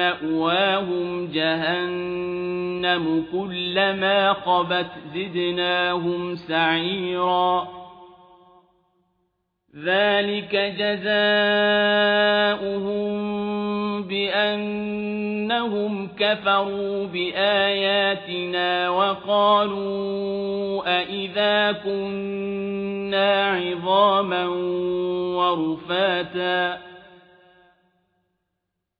مأواهم جهنم كلما خبت زدناهم سعيرا ذلك جزاؤهم بأنهم كفروا بآياتنا وقالوا أئذا كنا عظاما ورفاتا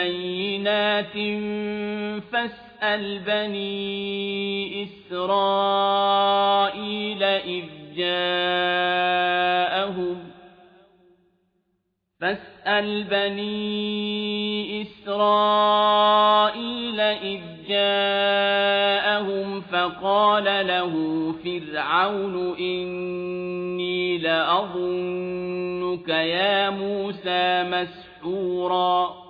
بينات فاسأل بني إسرائيل إذ جاءهم فاسأل بني إسرائيل إذ جاءهم فقال له فرعون إني لأظنك يا موسى مسحورا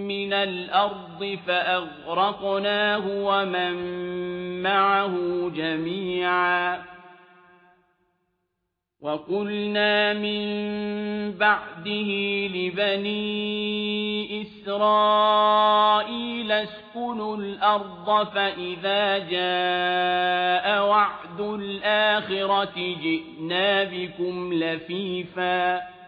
من الأرض فأغرقناه ومن معه جميعا وقلنا من بعده لبني إسرائيل اسكنوا الأرض فإذا جاء وعد الآخرة جئنا بكم لفيفاً